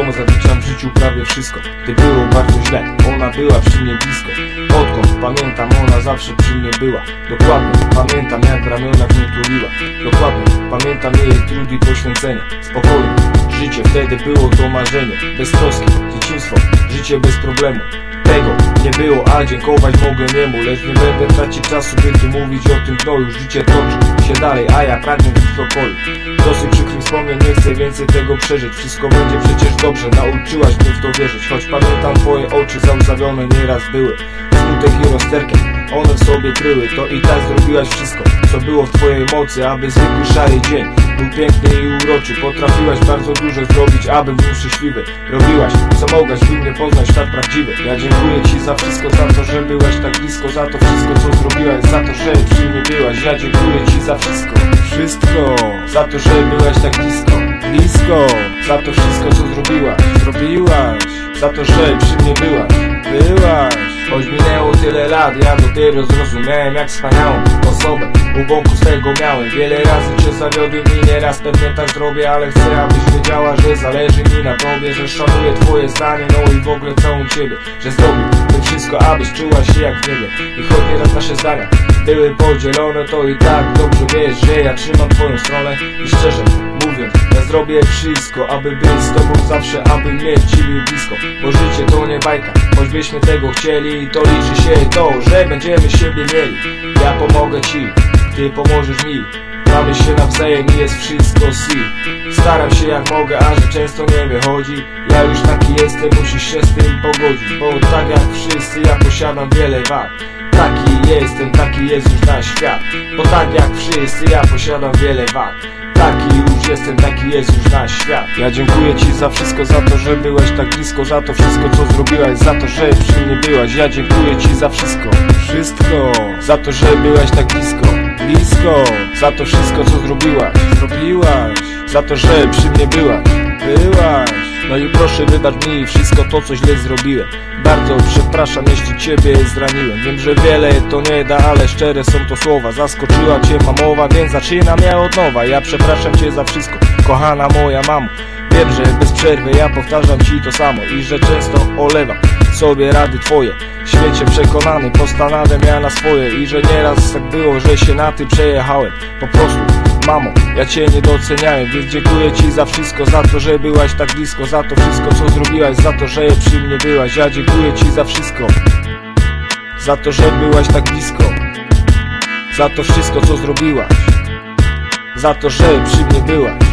Komu zawdzięczam w życiu prawie wszystko. Gdy było bardzo źle, ona była przy mnie blisko. Odkąd pamiętam, ona zawsze przy mnie była. Dokładnie, pamiętam jak w ramionach mnie tuliła. Dokładnie, pamiętam jej trud i poświęcenie. Spokojnie, życie wtedy było to marzenie. Bez troski, dzieciństwo, życie bez problemu. Tego nie było, a dziękować mogę niemu. Lecz nie będę tracić czasu, by tu mówić o tym gnoju. Życie toczy się dalej, a ja pragnę być w spokoju Dosyć nie chcę więcej tego przeżyć. Wszystko będzie przecież dobrze, nauczyłaś mnie w to wierzyć. Choć pamiętam twoje oczy załzawione nieraz były. Smutek i rozterkę, one w sobie kryły. To i tak zrobiłaś wszystko, co było w twojej mocy Aby zwykły szary dzień był piękny i uroczy. Potrafiłaś bardzo dużo zrobić, aby był szczęśliwy. Robiłaś, co mogłaś, by mnie poznać świat prawdziwy. Ja dziękuję ci za wszystko, za to, że byłaś tak blisko Za to wszystko, co zrobiłaś, za to, że przy mnie byłaś. Ja dziękuję ci za wszystko. Wszystko, Za to, że byłaś tak blisko. Blisko, Za to wszystko, co zrobiłaś. Zrobiłaś, Za to, że przy mnie byłaś. Byłaś. Choć minęło tyle lat, ja dopiero zrozumiałem jak wspaniałą osobę U boku swego miałem. Wiele razy cię zawiodłem i nieraz pewnie tak zrobię Ale chcę abyś wiedziała, że zależy mi na tobie Że szanuję twoje zdanie, no i w ogóle całą ciebie Że zrobiłbym wszystko, abyś czuła się jak w niebie. I choć nieraz nasze zdania były podzielone To i tak dobrze wiesz, że ja trzymam twoją stronę. I szczerze mówiąc, ja zrobię wszystko Aby być z tobą zawsze, aby mieć ciebie blisko. Bo życie to nie bajka, choćbyśmy tego chcieli To liczy się to, że będziemy siebie mieli. Ja pomogę ci, ty pomożesz mi. Mamy się nawzajem i jest wszystko si. Staram się jak mogę, a że często nie wychodzi. Ja już taki jestem, musisz się z tym pogodzić Bo tak jak wszyscy ja posiadam wiele wad Taki jestem, taki jest już na świat. Bo tak jak wszyscy ja posiadam wiele wad. Taki już jestem, taki jest już na świat. Ja dziękuję ci za wszystko, za to, że byłaś tak blisko Za to wszystko, co zrobiłaś, za to, że przy mnie byłaś. Ja dziękuję ci za wszystko. Wszystko, Za to, że byłaś tak blisko. Blisko, Za to wszystko, co zrobiłaś. Zrobiłaś, Za to, że przy mnie byłaś. Byłaś. No i proszę wybacz mi wszystko to, co źle zrobiłem. Bardzo przepraszam, jeśli ciebie zraniłem. Wiem, że wiele to nie da, ale szczere są to słowa. Zaskoczyła cię mamowa, więc zaczynam ja od nowa. Ja przepraszam cię za wszystko, kochana moja mamo. Wiem, że bez przerwy ja powtarzam ci to samo I że często olewam sobie rady twoje. Świecie przekonany, postanawiam ja na swoje I że nieraz tak było, że się na ty przejechałem. Po prostu Mamo, ja cię nie doceniałem, więc dziękuję ci za wszystko Za to, że byłaś tak blisko, za to wszystko co zrobiłaś Za to, że przy mnie byłaś, ja dziękuję ci za wszystko. Za to, że byłaś tak blisko. Za to wszystko co zrobiłaś. Za to, że przy mnie byłaś